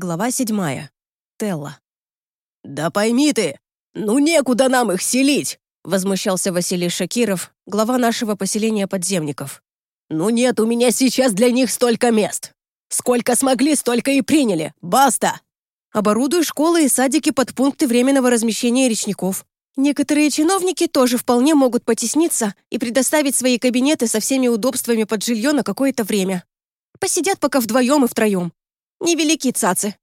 Глава седьмая. Телла. «Да пойми ты, ну некуда нам их селить!» Возмущался Василий Шакиров, глава нашего поселения подземников. «Ну нет у меня сейчас для них столько мест! Сколько смогли, столько и приняли! Баста!» Оборудую школы и садики под пункты временного размещения речников. Некоторые чиновники тоже вполне могут потесниться и предоставить свои кабинеты со всеми удобствами под жилье на какое-то время. Посидят пока вдвоем и втроем. Невелики цацы.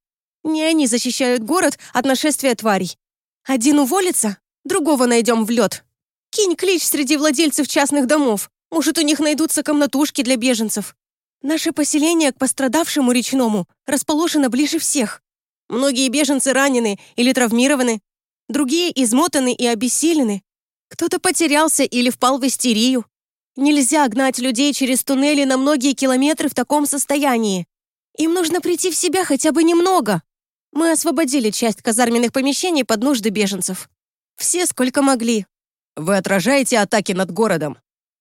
Не они защищают город от нашествия тварей. Один уволится, другого найдем в лед. Кинь клич среди владельцев частных домов. Может, у них найдутся комнатушки для беженцев. Наше поселение к пострадавшему речному расположено ближе всех. Многие беженцы ранены или травмированы, другие измотаны и обессилены. Кто-то потерялся или впал в истерию. Нельзя гнать людей через туннели на многие километры в таком состоянии. Им нужно прийти в себя хотя бы немного. Мы освободили часть казарменных помещений под нужды беженцев. Все сколько могли. Вы отражаете атаки над городом?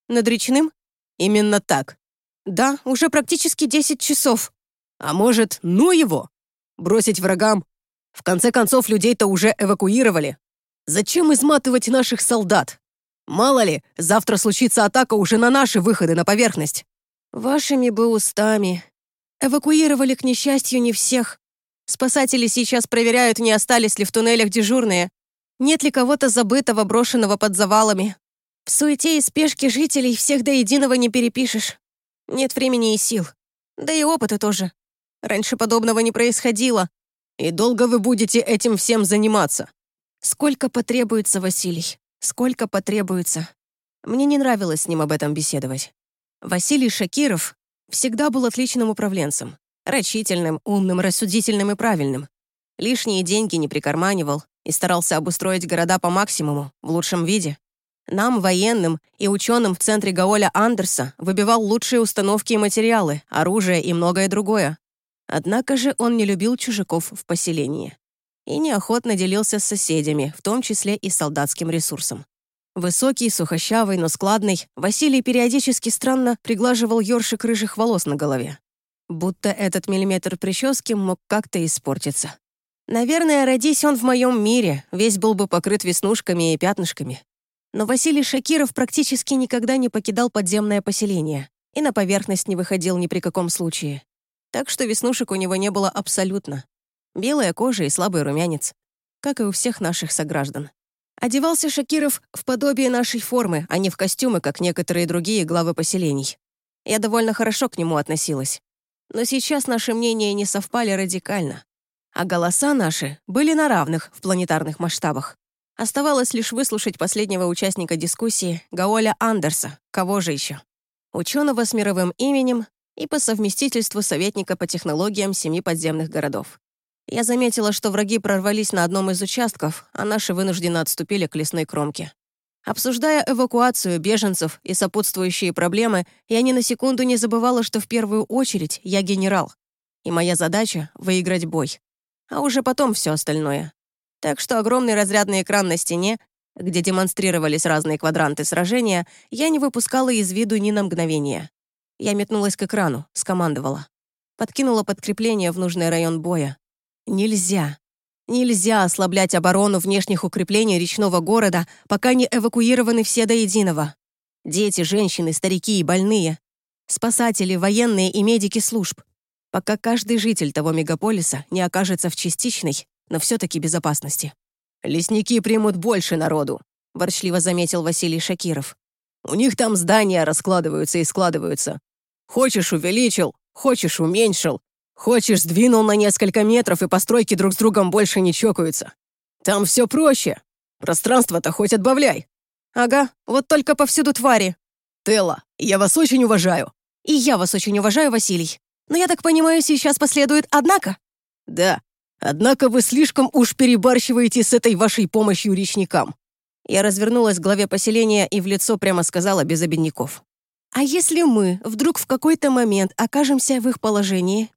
Над речным? Именно так. Да, уже практически 10 часов. А может, ну его? Бросить врагам? В конце концов, людей-то уже эвакуировали. Зачем изматывать наших солдат? Мало ли, завтра случится атака уже на наши выходы на поверхность. Вашими бы устами. Эвакуировали, к несчастью, не всех. Спасатели сейчас проверяют, не остались ли в туннелях дежурные. Нет ли кого-то забытого, брошенного под завалами. В суете и спешке жителей всех до единого не перепишешь. Нет времени и сил. Да и опыта тоже. Раньше подобного не происходило. И долго вы будете этим всем заниматься? Сколько потребуется, Василий. Сколько потребуется. Мне не нравилось с ним об этом беседовать. Василий Шакиров Всегда был отличным управленцем. Рачительным, умным, рассудительным и правильным. Лишние деньги не прикарманивал и старался обустроить города по максимуму, в лучшем виде. Нам, военным и ученым в центре Гаоля Андерса, выбивал лучшие установки и материалы, оружие и многое другое. Однако же он не любил чужаков в поселении. И неохотно делился с соседями, в том числе и солдатским ресурсом. Высокий, сухощавый, но складный, Василий периодически странно приглаживал ёршик рыжих волос на голове. Будто этот миллиметр прически мог как-то испортиться. Наверное, родись он в моем мире, весь был бы покрыт веснушками и пятнышками. Но Василий Шакиров практически никогда не покидал подземное поселение и на поверхность не выходил ни при каком случае. Так что веснушек у него не было абсолютно. Белая кожа и слабый румянец, как и у всех наших сограждан. Одевался Шакиров в подобие нашей формы, а не в костюмы, как некоторые другие главы поселений. Я довольно хорошо к нему относилась. Но сейчас наши мнения не совпали радикально. А голоса наши были на равных в планетарных масштабах. Оставалось лишь выслушать последнего участника дискуссии, Гаоля Андерса, кого же еще? Ученого с мировым именем и по совместительству советника по технологиям семи подземных городов. Я заметила, что враги прорвались на одном из участков, а наши вынужденно отступили к лесной кромке. Обсуждая эвакуацию беженцев и сопутствующие проблемы, я ни на секунду не забывала, что в первую очередь я генерал, и моя задача — выиграть бой. А уже потом все остальное. Так что огромный разрядный экран на стене, где демонстрировались разные квадранты сражения, я не выпускала из виду ни на мгновение. Я метнулась к экрану, скомандовала. Подкинула подкрепление в нужный район боя. Нельзя. Нельзя ослаблять оборону внешних укреплений речного города, пока не эвакуированы все до единого. Дети, женщины, старики и больные. Спасатели, военные и медики служб. Пока каждый житель того мегаполиса не окажется в частичной, но все-таки безопасности. «Лесники примут больше народу», — ворчливо заметил Василий Шакиров. «У них там здания раскладываются и складываются. Хочешь — увеличил, хочешь — уменьшил, Хочешь, сдвинул на несколько метров, и постройки друг с другом больше не чокаются. Там все проще. Пространство-то хоть отбавляй. Ага, вот только повсюду твари. Телла, я вас очень уважаю. И я вас очень уважаю, Василий. Но я так понимаю, сейчас последует «однако»? Да. Однако вы слишком уж перебарщиваете с этой вашей помощью речникам. Я развернулась к главе поселения и в лицо прямо сказала без обидников. А если мы вдруг в какой-то момент окажемся в их положении,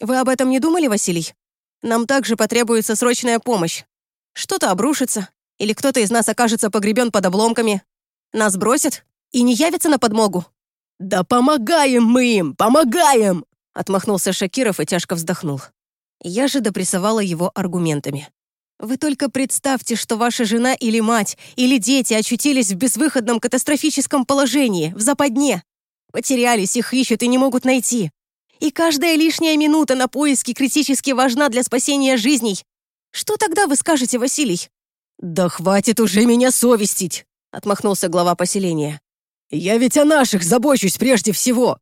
вы об этом не думали, Василий? Нам также потребуется срочная помощь. Что-то обрушится, или кто-то из нас окажется погребен под обломками. Нас бросят и не явятся на подмогу. «Да помогаем мы им, помогаем!» Отмахнулся Шакиров и тяжко вздохнул. Я же допрессовала его аргументами. Вы только представьте, что ваша жена или мать, или дети очутились в безвыходном катастрофическом положении, в западне. Потерялись, их ищут и не могут найти. И каждая лишняя минута на поиске критически важна для спасения жизней. Что тогда вы скажете, Василий?» «Да хватит уже меня совестить!» — отмахнулся глава поселения. «Я ведь о наших забочусь прежде всего!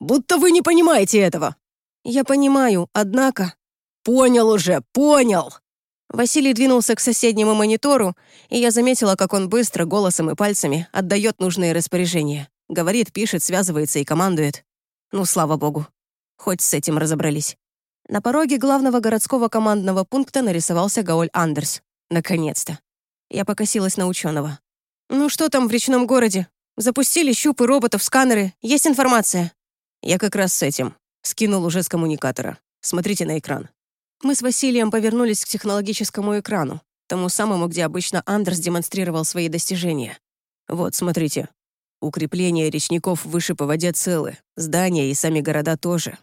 Будто вы не понимаете этого!» «Я понимаю, однако...» «Понял уже, понял!» Василий двинулся к соседнему монитору, и я заметила, как он быстро, голосом и пальцами отдает нужные распоряжения. Говорит, пишет, связывается и командует. Ну, слава богу. Хоть с этим разобрались. На пороге главного городского командного пункта нарисовался Гаоль Андерс. Наконец-то. Я покосилась на ученого. «Ну что там в речном городе? Запустили щупы роботов, сканеры. Есть информация?» «Я как раз с этим. Скинул уже с коммуникатора. Смотрите на экран». Мы с Василием повернулись к технологическому экрану, тому самому, где обычно Андерс демонстрировал свои достижения. «Вот, смотрите. Укрепления речников выше по воде целы, здания и сами города тоже.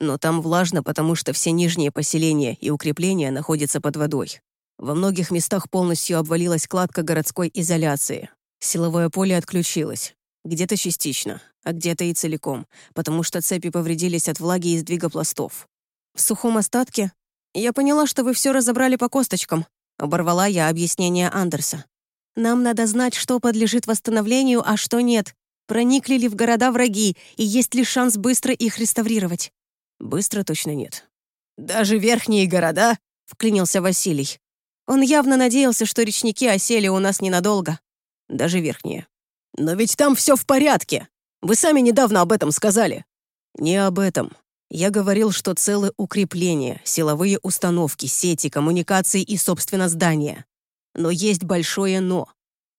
Но там влажно, потому что все нижние поселения и укрепления находятся под водой. Во многих местах полностью обвалилась кладка городской изоляции. Силовое поле отключилось. Где-то частично, а где-то и целиком, потому что цепи повредились от влаги и сдвига пластов. В сухом остатке я поняла, что вы все разобрали по косточкам. Оборвала я объяснение Андерса. Нам надо знать, что подлежит восстановлению, а что нет. Проникли ли в города враги, и есть ли шанс быстро их реставрировать? Быстро точно нет. «Даже верхние города?» — вклинился Василий. Он явно надеялся, что речники осели у нас ненадолго. Даже верхние. «Но ведь там все в порядке! Вы сами недавно об этом сказали!» «Не об этом. Я говорил, что целы укрепления, силовые установки, сети, коммуникации и, собственно, здания. Но есть большое «но».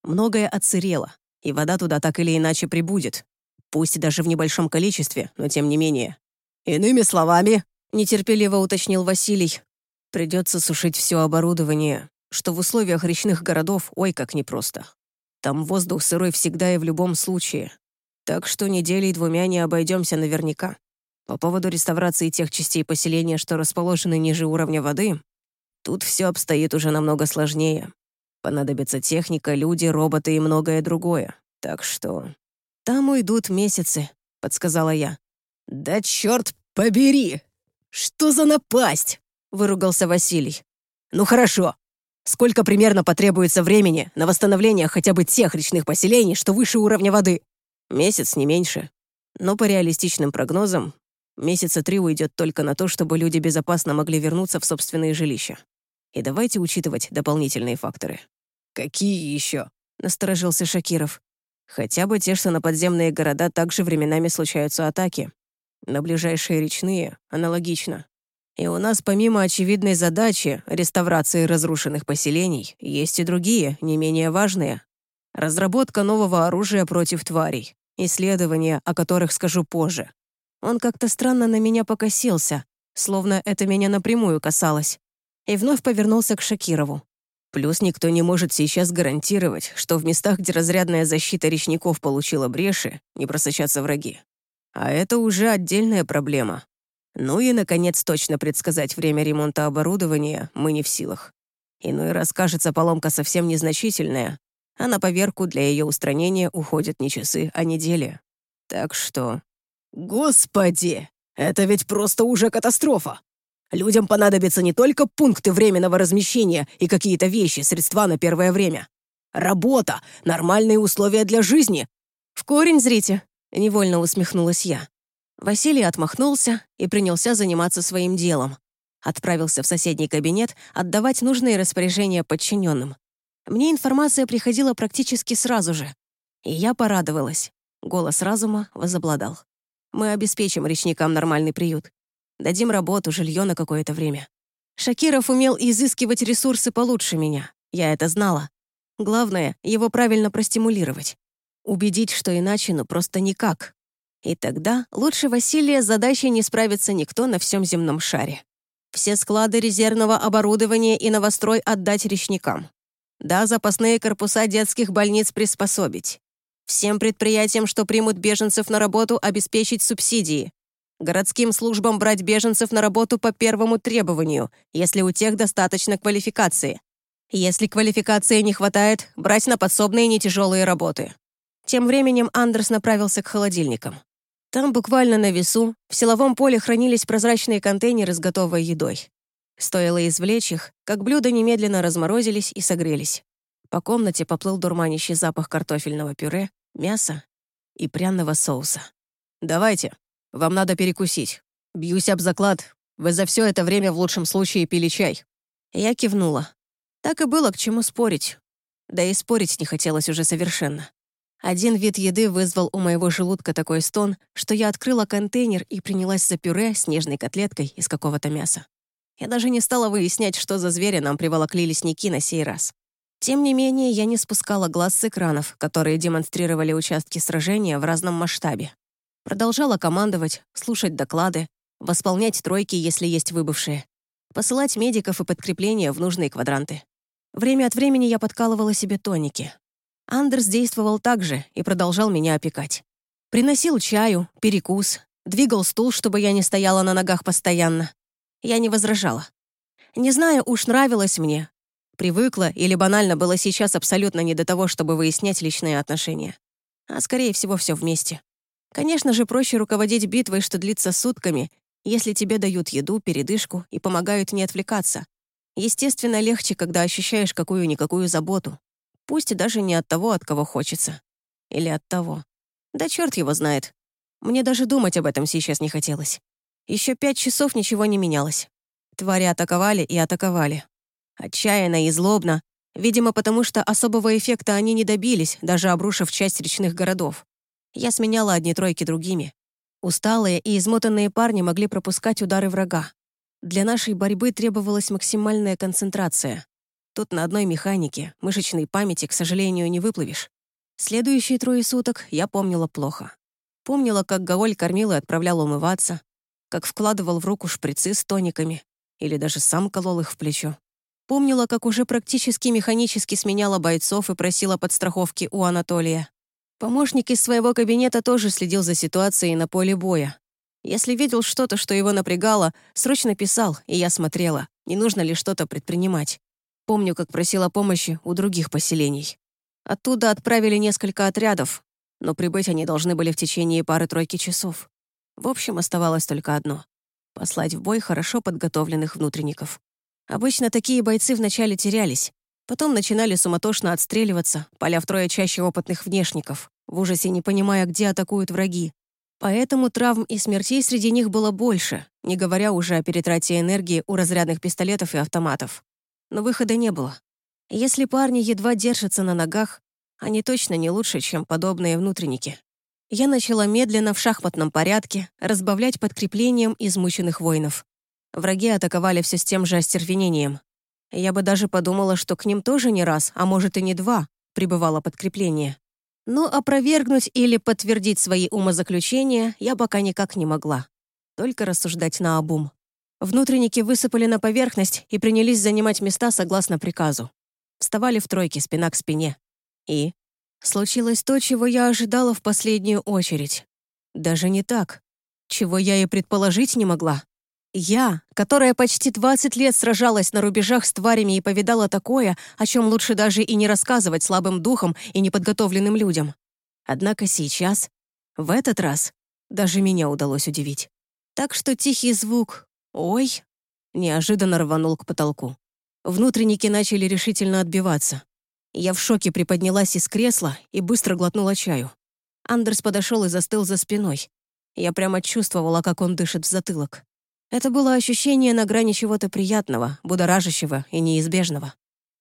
Многое отсырело, и вода туда так или иначе прибудет. Пусть даже в небольшом количестве, но тем не менее. «Иными словами», — нетерпеливо уточнил Василий, «придется сушить все оборудование, что в условиях речных городов ой как непросто. Там воздух сырой всегда и в любом случае. Так что неделей двумя не обойдемся наверняка. По поводу реставрации тех частей поселения, что расположены ниже уровня воды, тут все обстоит уже намного сложнее. Понадобится техника, люди, роботы и многое другое. Так что... «Там уйдут месяцы», — подсказала я. «Да черт побери! Что за напасть?» — выругался Василий. «Ну хорошо. Сколько примерно потребуется времени на восстановление хотя бы тех речных поселений, что выше уровня воды? Месяц, не меньше. Но по реалистичным прогнозам, месяца три уйдет только на то, чтобы люди безопасно могли вернуться в собственные жилища. И давайте учитывать дополнительные факторы. «Какие еще?» — насторожился Шакиров. «Хотя бы те, что на подземные города также временами случаются атаки. На ближайшие речные аналогично. И у нас помимо очевидной задачи реставрации разрушенных поселений, есть и другие, не менее важные. Разработка нового оружия против тварей. Исследования, о которых скажу позже. Он как-то странно на меня покосился, словно это меня напрямую касалось и вновь повернулся к Шакирову. Плюс никто не может сейчас гарантировать, что в местах, где разрядная защита речников получила бреши, не просочатся враги. А это уже отдельная проблема. Ну и, наконец, точно предсказать время ремонта оборудования мы не в силах. Иной раз кажется поломка совсем незначительная, а на поверку для ее устранения уходят не часы, а недели. Так что... Господи! Это ведь просто уже катастрофа! Людям понадобятся не только пункты временного размещения и какие-то вещи, средства на первое время. Работа, нормальные условия для жизни. В корень зрите, невольно усмехнулась я. Василий отмахнулся и принялся заниматься своим делом. Отправился в соседний кабинет отдавать нужные распоряжения подчиненным. Мне информация приходила практически сразу же. И я порадовалась. Голос разума возобладал. Мы обеспечим речникам нормальный приют. Дадим работу, жилье на какое-то время. Шакиров умел изыскивать ресурсы получше меня. Я это знала. Главное, его правильно простимулировать. Убедить, что иначе, ну просто никак. И тогда лучше Василия с задачей не справится никто на всем земном шаре. Все склады резервного оборудования и новострой отдать речникам. Да, запасные корпуса детских больниц приспособить. Всем предприятиям, что примут беженцев на работу, обеспечить субсидии. Городским службам брать беженцев на работу по первому требованию, если у тех достаточно квалификации. Если квалификации не хватает, брать на подсобные нетяжелые работы. Тем временем Андерс направился к холодильникам. Там буквально на весу, в силовом поле хранились прозрачные контейнеры с готовой едой. Стоило извлечь их, как блюда немедленно разморозились и согрелись. По комнате поплыл дурманящий запах картофельного пюре, мяса и пряного соуса. «Давайте, вам надо перекусить. Бьюсь об заклад, вы за все это время в лучшем случае пили чай». Я кивнула. Так и было к чему спорить. Да и спорить не хотелось уже совершенно. Один вид еды вызвал у моего желудка такой стон, что я открыла контейнер и принялась за пюре с нежной котлеткой из какого-то мяса. Я даже не стала выяснять, что за звери нам приволокли лесники на сей раз. Тем не менее, я не спускала глаз с экранов, которые демонстрировали участки сражения в разном масштабе. Продолжала командовать, слушать доклады, восполнять тройки, если есть выбывшие, посылать медиков и подкрепления в нужные квадранты. Время от времени я подкалывала себе тоники. Андерс действовал так же и продолжал меня опекать. Приносил чаю, перекус, двигал стул, чтобы я не стояла на ногах постоянно. Я не возражала. Не знаю, уж нравилось мне, Привыкла или банально было сейчас абсолютно не до того, чтобы выяснять личные отношения. А скорее всего, все вместе. Конечно же, проще руководить битвой, что длится сутками, если тебе дают еду, передышку и помогают не отвлекаться. Естественно, легче, когда ощущаешь какую-никакую заботу. Пусть и даже не от того, от кого хочется. Или от того. Да черт его знает. Мне даже думать об этом сейчас не хотелось. Еще пять часов ничего не менялось. Твари атаковали и атаковали. Отчаянно и злобно, видимо, потому что особого эффекта они не добились, даже обрушив часть речных городов. Я сменяла одни тройки другими. Усталые и измотанные парни могли пропускать удары врага. Для нашей борьбы требовалась максимальная концентрация. Тут на одной механике, мышечной памяти, к сожалению, не выплывешь. Следующие трое суток я помнила плохо. Помнила, как Гаоль кормил и отправлял умываться, как вкладывал в руку шприцы с тониками или даже сам колол их в плечо. Помнила, как уже практически механически сменяла бойцов и просила подстраховки у Анатолия. Помощник из своего кабинета тоже следил за ситуацией на поле боя. Если видел что-то, что его напрягало, срочно писал, и я смотрела, не нужно ли что-то предпринимать. Помню, как просила помощи у других поселений. Оттуда отправили несколько отрядов, но прибыть они должны были в течение пары-тройки часов. В общем, оставалось только одно — послать в бой хорошо подготовленных внутренников. Обычно такие бойцы вначале терялись, потом начинали суматошно отстреливаться, поля втрое чаще опытных внешников, в ужасе не понимая, где атакуют враги. Поэтому травм и смертей среди них было больше, не говоря уже о перетрате энергии у разрядных пистолетов и автоматов. Но выхода не было. Если парни едва держатся на ногах, они точно не лучше, чем подобные внутренники. Я начала медленно в шахматном порядке разбавлять подкреплением измученных воинов. Враги атаковали все с тем же остервенением. Я бы даже подумала, что к ним тоже не раз, а может и не два, прибывало подкрепление. Но опровергнуть или подтвердить свои умозаключения я пока никак не могла. Только рассуждать на обум. Внутренники высыпали на поверхность и принялись занимать места согласно приказу. Вставали в тройке, спина к спине. И случилось то, чего я ожидала в последнюю очередь. Даже не так. Чего я и предположить не могла. Я, которая почти 20 лет сражалась на рубежах с тварями и повидала такое, о чем лучше даже и не рассказывать слабым духом и неподготовленным людям. Однако сейчас, в этот раз, даже меня удалось удивить. Так что тихий звук «Ой!» неожиданно рванул к потолку. Внутренники начали решительно отбиваться. Я в шоке приподнялась из кресла и быстро глотнула чаю. Андерс подошел и застыл за спиной. Я прямо чувствовала, как он дышит в затылок. Это было ощущение на грани чего-то приятного, будоражащего и неизбежного.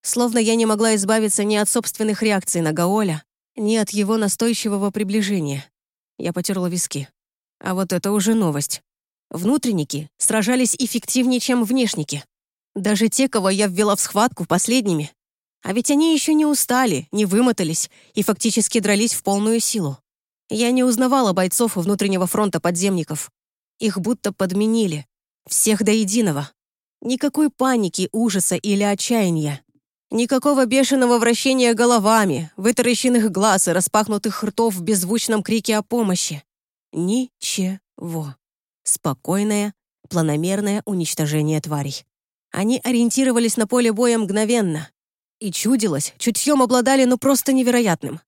Словно я не могла избавиться ни от собственных реакций на Гаоля, ни от его настойчивого приближения. Я потерла виски. А вот это уже новость. Внутренники сражались эффективнее, чем внешники. Даже те, кого я ввела в схватку последними. А ведь они еще не устали, не вымотались и фактически дрались в полную силу. Я не узнавала бойцов внутреннего фронта подземников. Их будто подменили, всех до единого. Никакой паники, ужаса или отчаяния. Никакого бешеного вращения головами, вытаращенных глаз и распахнутых ртов в беззвучном крике о помощи. Ничего. Спокойное, планомерное уничтожение тварей. Они ориентировались на поле боя мгновенно. И чудилось, чутьем обладали ну просто невероятным.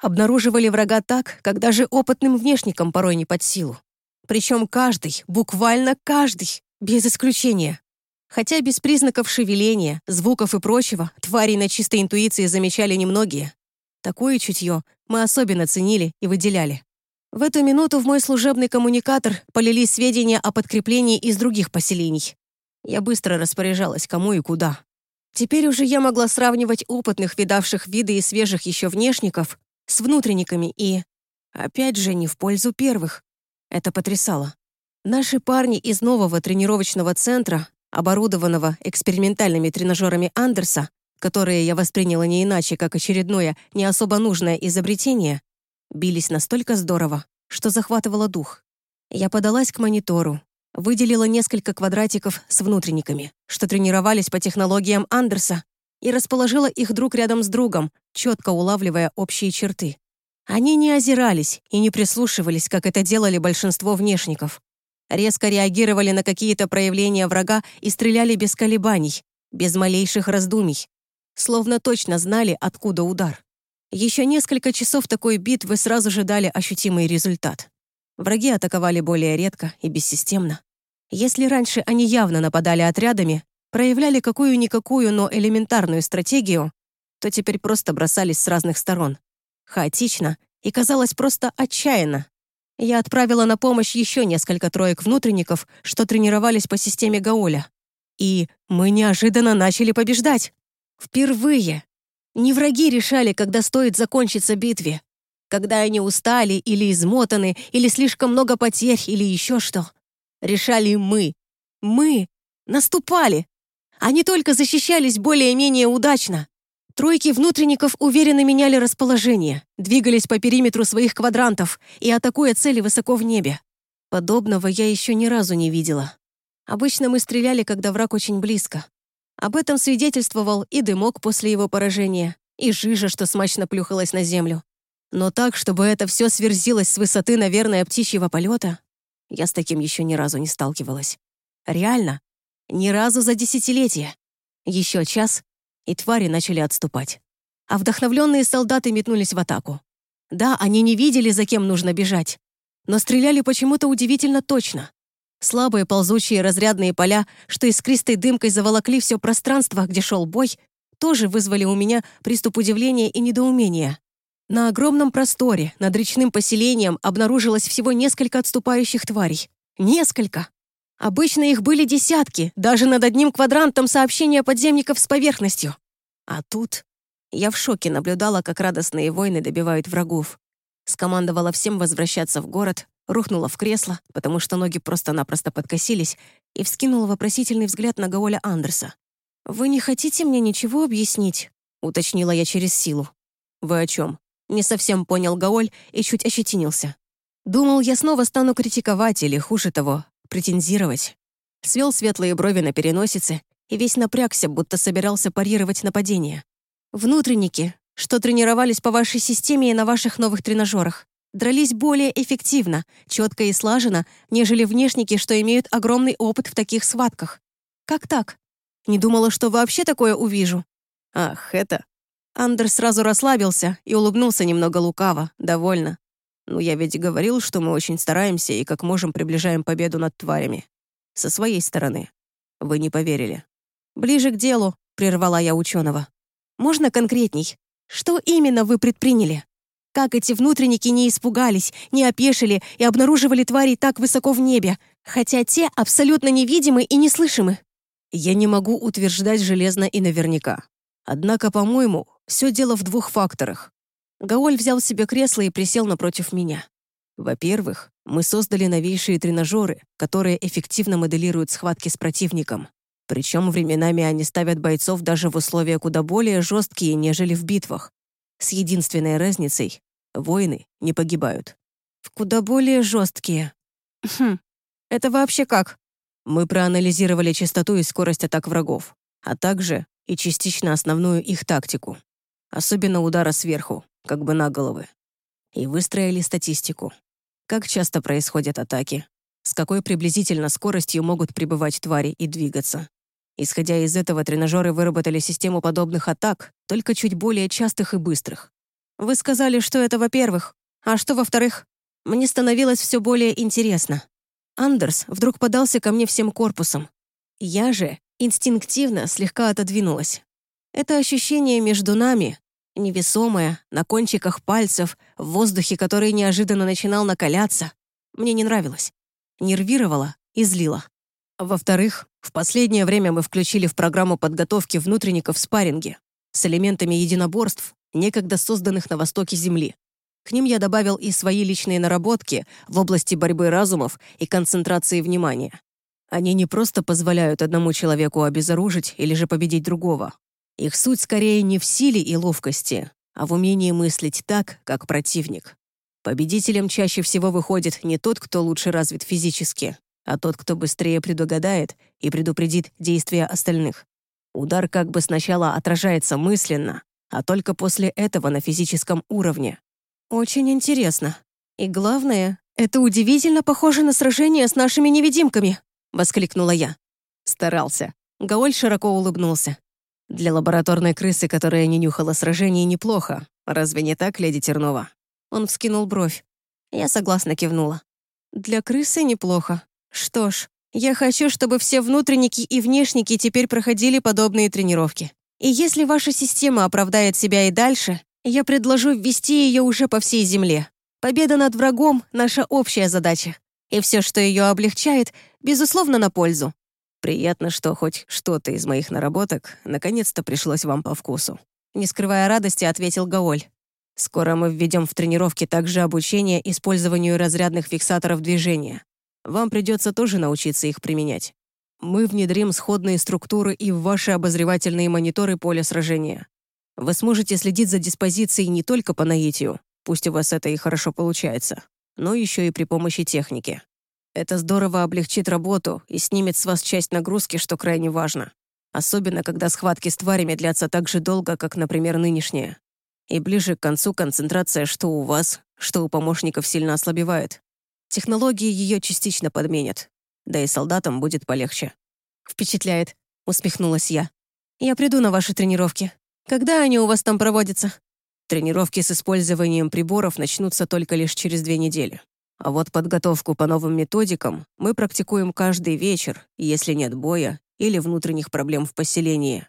Обнаруживали врага так, как даже опытным внешникам порой не под силу. Причем каждый, буквально каждый, без исключения. Хотя без признаков шевеления, звуков и прочего, тварей на чистой интуиции замечали немногие. Такое чутье мы особенно ценили и выделяли. В эту минуту в мой служебный коммуникатор полились сведения о подкреплении из других поселений. Я быстро распоряжалась, кому и куда. Теперь уже я могла сравнивать опытных, видавших виды и свежих еще внешников с внутренниками и... Опять же, не в пользу первых. Это потрясало. Наши парни из нового тренировочного центра, оборудованного экспериментальными тренажерами Андерса, которые я восприняла не иначе, как очередное, не особо нужное изобретение, бились настолько здорово, что захватывало дух. Я подалась к монитору, выделила несколько квадратиков с внутренниками, что тренировались по технологиям Андерса, и расположила их друг рядом с другом, четко улавливая общие черты. Они не озирались и не прислушивались, как это делали большинство внешников. Резко реагировали на какие-то проявления врага и стреляли без колебаний, без малейших раздумий. Словно точно знали, откуда удар. Еще несколько часов такой битвы сразу же дали ощутимый результат. Враги атаковали более редко и бессистемно. Если раньше они явно нападали отрядами, проявляли какую-никакую, но элементарную стратегию, то теперь просто бросались с разных сторон. Хаотично и, казалось, просто отчаянно. Я отправила на помощь еще несколько троек внутренников, что тренировались по системе Гаоля. И мы неожиданно начали побеждать. Впервые. Не враги решали, когда стоит закончиться битве. Когда они устали или измотаны, или слишком много потерь, или еще что. Решали мы. Мы наступали. Они только защищались более-менее удачно. Тройки внутренников уверенно меняли расположение, двигались по периметру своих квадрантов и атакуя цели высоко в небе. Подобного я еще ни разу не видела. Обычно мы стреляли, когда враг очень близко. Об этом свидетельствовал и дымок после его поражения, и жижа, что смачно плюхалась на землю. Но так, чтобы это все сверзилось с высоты, наверное, птичьего полета, я с таким еще ни разу не сталкивалась. Реально, ни разу за десятилетия. Еще час, и твари начали отступать. А вдохновленные солдаты метнулись в атаку. Да, они не видели, за кем нужно бежать, но стреляли почему-то удивительно точно. Слабые ползучие разрядные поля, что искристой дымкой заволокли все пространство, где шел бой, тоже вызвали у меня приступ удивления и недоумения. На огромном просторе, над речным поселением, обнаружилось всего несколько отступающих тварей. Несколько! Обычно их были десятки, даже над одним квадрантом сообщения подземников с поверхностью. А тут я в шоке наблюдала, как радостные войны добивают врагов. Скомандовала всем возвращаться в город, рухнула в кресло, потому что ноги просто-напросто подкосились, и вскинула вопросительный взгляд на Гаоля Андерса. «Вы не хотите мне ничего объяснить?» — уточнила я через силу. «Вы о чем?» — не совсем понял Гаоль и чуть ощетинился. Думал, я снова стану критиковать или, хуже того, претензировать. Свел светлые брови на переносице и весь напрягся, будто собирался парировать нападение. Внутренники, что тренировались по вашей системе и на ваших новых тренажерах, дрались более эффективно, четко и слаженно, нежели внешники, что имеют огромный опыт в таких схватках. Как так? Не думала, что вообще такое увижу. Ах, это... Андерс сразу расслабился и улыбнулся немного лукаво, довольно. Ну, я ведь говорил, что мы очень стараемся и как можем приближаем победу над тварями. Со своей стороны. Вы не поверили. Ближе к делу, прервала я ученого. Можно конкретней? Что именно вы предприняли? Как эти внутренники не испугались, не опешили и обнаруживали тварей так высоко в небе, хотя те абсолютно невидимы и неслышимы? Я не могу утверждать железно и наверняка. Однако, по-моему, все дело в двух факторах. Гаоль взял себе кресло и присел напротив меня. Во-первых, мы создали новейшие тренажеры, которые эффективно моделируют схватки с противником. Причем временами они ставят бойцов даже в условия куда более жесткие, нежели в битвах. С единственной разницей — воины не погибают. В куда более жесткие. Хм, это вообще как? Мы проанализировали частоту и скорость атак врагов, а также и частично основную их тактику. Особенно удара сверху, как бы на головы. И выстроили статистику. Как часто происходят атаки, с какой приблизительно скоростью могут пребывать твари и двигаться. Исходя из этого, тренажеры выработали систему подобных атак, только чуть более частых и быстрых. Вы сказали, что это во-первых. А что во-вторых? Мне становилось все более интересно. Андерс вдруг подался ко мне всем корпусом. Я же инстинктивно слегка отодвинулась. Это ощущение между нами, невесомое, на кончиках пальцев, в воздухе, который неожиданно начинал накаляться, мне не нравилось. Нервировало и злило. Во-вторых, в последнее время мы включили в программу подготовки внутренников спарринги с элементами единоборств, некогда созданных на востоке Земли. К ним я добавил и свои личные наработки в области борьбы разумов и концентрации внимания. Они не просто позволяют одному человеку обезоружить или же победить другого. Их суть скорее не в силе и ловкости, а в умении мыслить так, как противник. Победителем чаще всего выходит не тот, кто лучше развит физически, а тот, кто быстрее предугадает и предупредит действия остальных. Удар как бы сначала отражается мысленно, а только после этого на физическом уровне. Очень интересно. И главное, это удивительно похоже на сражение с нашими невидимками, воскликнула я. Старался. Гаоль широко улыбнулся. Для лабораторной крысы, которая не нюхала сражений, неплохо. Разве не так, леди Тернова? Он вскинул бровь. Я согласно кивнула. Для крысы неплохо. Что ж, я хочу, чтобы все внутренники и внешники теперь проходили подобные тренировки. И если ваша система оправдает себя и дальше, я предложу ввести ее уже по всей Земле. Победа над врагом — наша общая задача. И все, что ее облегчает, безусловно, на пользу. Приятно, что хоть что-то из моих наработок наконец-то пришлось вам по вкусу. Не скрывая радости, ответил Гаоль. Скоро мы введем в тренировки также обучение использованию разрядных фиксаторов движения. Вам придется тоже научиться их применять. Мы внедрим сходные структуры и в ваши обозревательные мониторы поля сражения. Вы сможете следить за диспозицией не только по наитию, пусть у вас это и хорошо получается, но еще и при помощи техники. Это здорово облегчит работу и снимет с вас часть нагрузки, что крайне важно. Особенно, когда схватки с тварями длятся так же долго, как, например, нынешние. И ближе к концу концентрация что у вас, что у помощников сильно ослабевает. Технологии ее частично подменят. Да и солдатам будет полегче. «Впечатляет», — усмехнулась я. «Я приду на ваши тренировки. Когда они у вас там проводятся?» Тренировки с использованием приборов начнутся только лишь через две недели. А вот подготовку по новым методикам мы практикуем каждый вечер, если нет боя или внутренних проблем в поселении.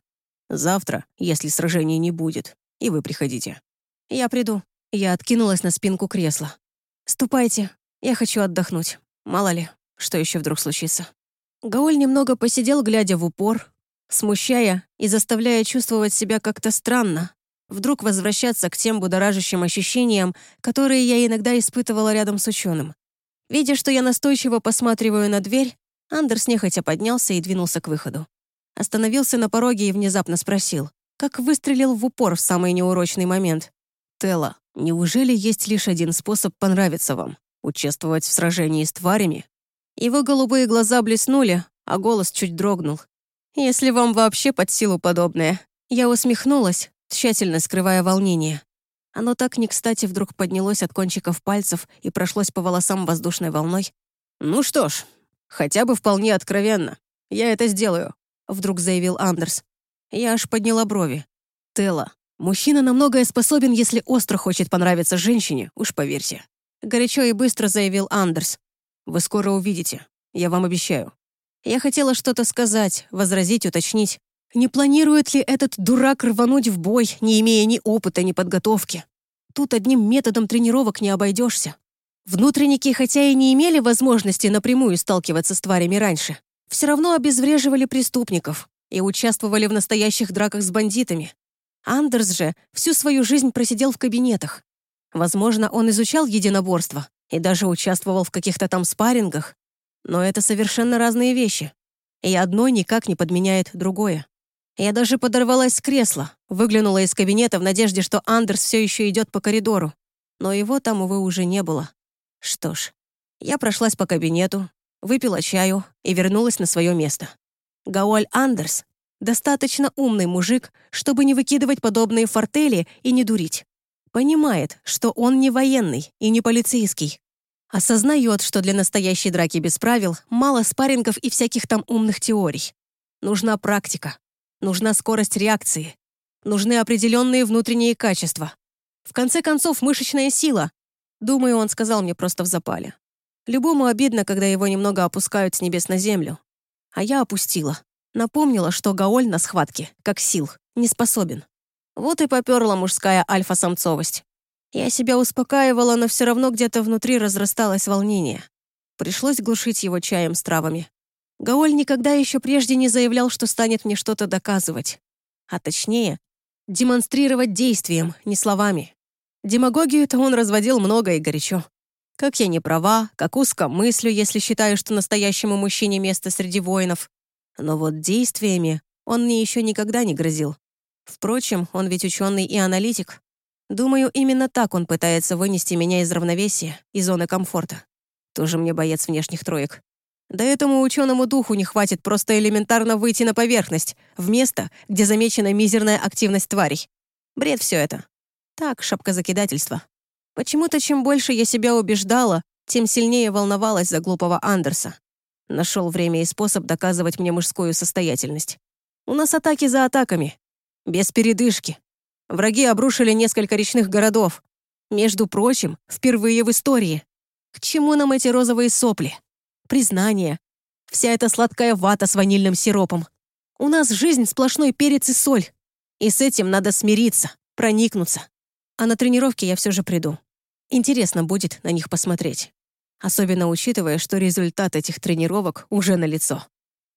Завтра, если сражений не будет, и вы приходите. Я приду. Я откинулась на спинку кресла. Ступайте. Я хочу отдохнуть. Мало ли, что еще вдруг случится. Гауль немного посидел, глядя в упор, смущая и заставляя чувствовать себя как-то странно, вдруг возвращаться к тем будоражащим ощущениям, которые я иногда испытывала рядом с ученым. Видя, что я настойчиво посматриваю на дверь, Андерс нехотя поднялся и двинулся к выходу. Остановился на пороге и внезапно спросил, как выстрелил в упор в самый неурочный момент. «Телла, неужели есть лишь один способ понравиться вам? Участвовать в сражении с тварями?» Его голубые глаза блеснули, а голос чуть дрогнул. «Если вам вообще под силу подобное». Я усмехнулась, тщательно скрывая волнение. Оно так не кстати вдруг поднялось от кончиков пальцев и прошлось по волосам воздушной волной. «Ну что ж, хотя бы вполне откровенно. Я это сделаю», — вдруг заявил Андерс. Я аж подняла брови. «Телла, мужчина на многое способен, если остро хочет понравиться женщине, уж поверьте». Горячо и быстро заявил Андерс. «Вы скоро увидите, я вам обещаю». Я хотела что-то сказать, возразить, уточнить, не планирует ли этот дурак рвануть в бой, не имея ни опыта, ни подготовки? Тут одним методом тренировок не обойдешься. Внутренники, хотя и не имели возможности напрямую сталкиваться с тварями раньше, все равно обезвреживали преступников и участвовали в настоящих драках с бандитами. Андерс же всю свою жизнь просидел в кабинетах. Возможно, он изучал единоборство и даже участвовал в каких-то там спаррингах, но это совершенно разные вещи, и одно никак не подменяет другое. Я даже подорвалась с кресла, выглянула из кабинета в надежде, что Андерс все еще идет по коридору. Но его там, увы, уже не было. Что ж, я прошлась по кабинету, выпила чаю и вернулась на свое место. Гаоль Андерс — достаточно умный мужик, чтобы не выкидывать подобные фортели и не дурить. Понимает, что он не военный и не полицейский. Осознает, что для настоящей драки без правил мало спаррингов и всяких там умных теорий. Нужна практика. Нужна скорость реакции. Нужны определенные внутренние качества. В конце концов, мышечная сила. Думаю, он сказал мне просто в запале. Любому обидно, когда его немного опускают с небес на землю. А я опустила. Напомнила, что Гаоль на схватке, как сил, не способен. Вот и поперла мужская альфа-самцовость. Я себя успокаивала, но все равно где-то внутри разрасталось волнение. Пришлось глушить его чаем с травами. Гаоль никогда еще прежде не заявлял, что станет мне что-то доказывать. А точнее, демонстрировать действием, не словами. Демагогию-то он разводил много и горячо. Как я не права, как узко мыслю, если считаю, что настоящему мужчине место среди воинов. Но вот действиями он мне еще никогда не грозил. Впрочем, он ведь ученый и аналитик. Думаю, именно так он пытается вынести меня из равновесия и зоны комфорта. Тоже мне боец внешних троек. Да этому ученому духу не хватит просто элементарно выйти на поверхность, в место, где замечена мизерная активность тварей. Бред все это. Так, шапкозакидательство. Почему-то чем больше я себя убеждала, тем сильнее волновалась за глупого Андерса. Нашел время и способ доказывать мне мужскую состоятельность. У нас атаки за атаками. Без передышки. Враги обрушили несколько речных городов. Между прочим, впервые в истории. К чему нам эти розовые сопли? Признание. Вся эта сладкая вата с ванильным сиропом. У нас жизнь сплошной перец и соль. И с этим надо смириться, проникнуться. А на тренировке я все же приду. Интересно будет на них посмотреть. Особенно учитывая, что результат этих тренировок уже налицо.